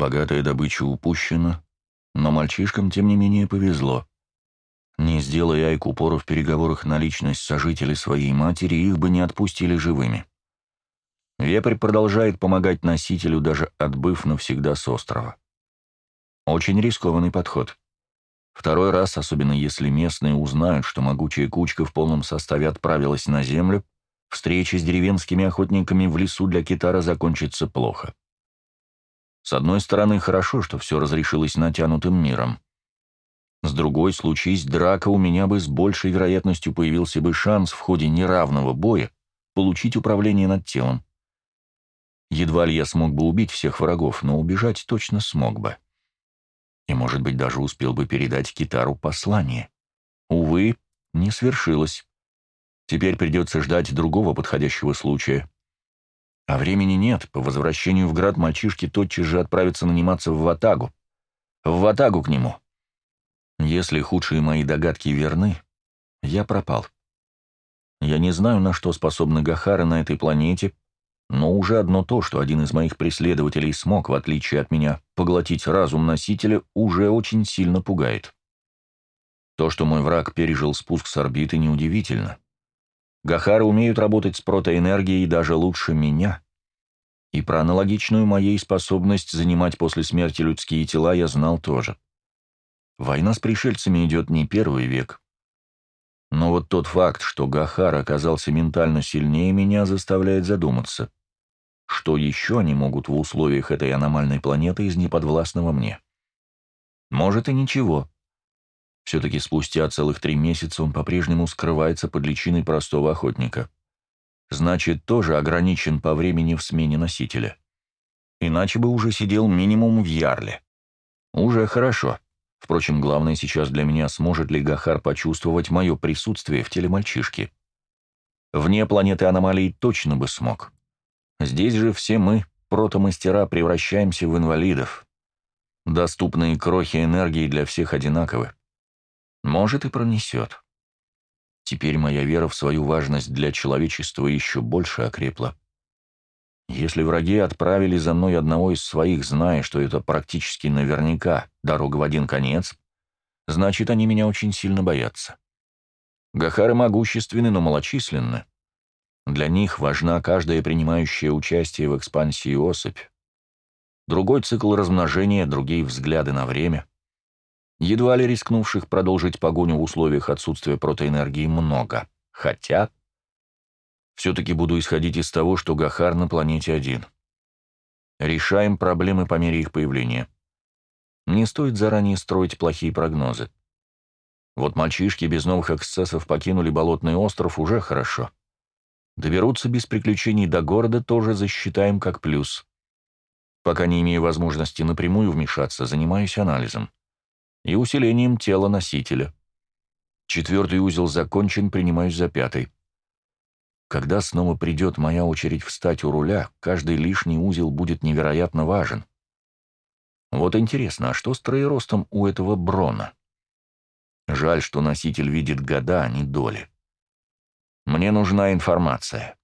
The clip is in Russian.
Богатая добыча упущена, но мальчишкам, тем не менее, повезло. Не сделая Айк упору в переговорах на личность сожителей своей матери, их бы не отпустили живыми. Вепрь продолжает помогать носителю, даже отбыв навсегда с острова. Очень рискованный подход. Второй раз, особенно если местные узнают, что могучая кучка в полном составе отправилась на землю, встреча с деревенскими охотниками в лесу для китара закончится плохо. С одной стороны, хорошо, что все разрешилось натянутым миром. С другой, случись драка, у меня бы с большей вероятностью появился бы шанс в ходе неравного боя получить управление над телом. Едва ли я смог бы убить всех врагов, но убежать точно смог бы. И, может быть, даже успел бы передать Китару послание. Увы, не свершилось. Теперь придется ждать другого подходящего случая. А времени нет, по возвращению в град мальчишки тотчас же отправятся наниматься в Ватагу. В Ватагу к нему. Если худшие мои догадки верны, я пропал. Я не знаю, на что способны Гахары на этой планете, но уже одно то, что один из моих преследователей смог, в отличие от меня, поглотить разум носителя, уже очень сильно пугает. То, что мой враг пережил спуск с орбиты, неудивительно. Гахары умеют работать с протоэнергией даже лучше меня. И про аналогичную моей способность занимать после смерти людские тела я знал тоже. Война с пришельцами идет не первый век. Но вот тот факт, что Гахар оказался ментально сильнее меня, заставляет задуматься. Что еще они могут в условиях этой аномальной планеты из неподвластного мне? Может и ничего. Все-таки спустя целых три месяца он по-прежнему скрывается под личиной простого охотника. Значит, тоже ограничен по времени в смене носителя. Иначе бы уже сидел минимум в Ярле. Уже хорошо. Впрочем, главное сейчас для меня, сможет ли Гахар почувствовать мое присутствие в теле мальчишки. Вне планеты аномалий точно бы смог. Здесь же все мы, протомастера, превращаемся в инвалидов. Доступные крохи энергии для всех одинаковы. Может, и пронесет. Теперь моя вера в свою важность для человечества еще больше окрепла. Если враги отправили за мной одного из своих, зная, что это практически наверняка дорога в один конец, значит, они меня очень сильно боятся. Гахары могущественны, но малочисленны. Для них важна каждая принимающая участие в экспансии особь. Другой цикл размножения, другие взгляды на время. Едва ли рискнувших продолжить погоню в условиях отсутствия протоэнергии много. Хотя... Все-таки буду исходить из того, что Гахар на планете один. Решаем проблемы по мере их появления. Не стоит заранее строить плохие прогнозы. Вот мальчишки без новых эксцессов покинули болотный остров уже хорошо. Доберутся без приключений до города, тоже засчитаем как плюс. Пока не имею возможности напрямую вмешаться, занимаюсь анализом и усилением тела носителя. Четвертый узел закончен, принимаюсь за пятый. Когда снова придет моя очередь встать у руля, каждый лишний узел будет невероятно важен. Вот интересно, а что с троеростом у этого Брона? Жаль, что носитель видит года, а не доли. Мне нужна информация.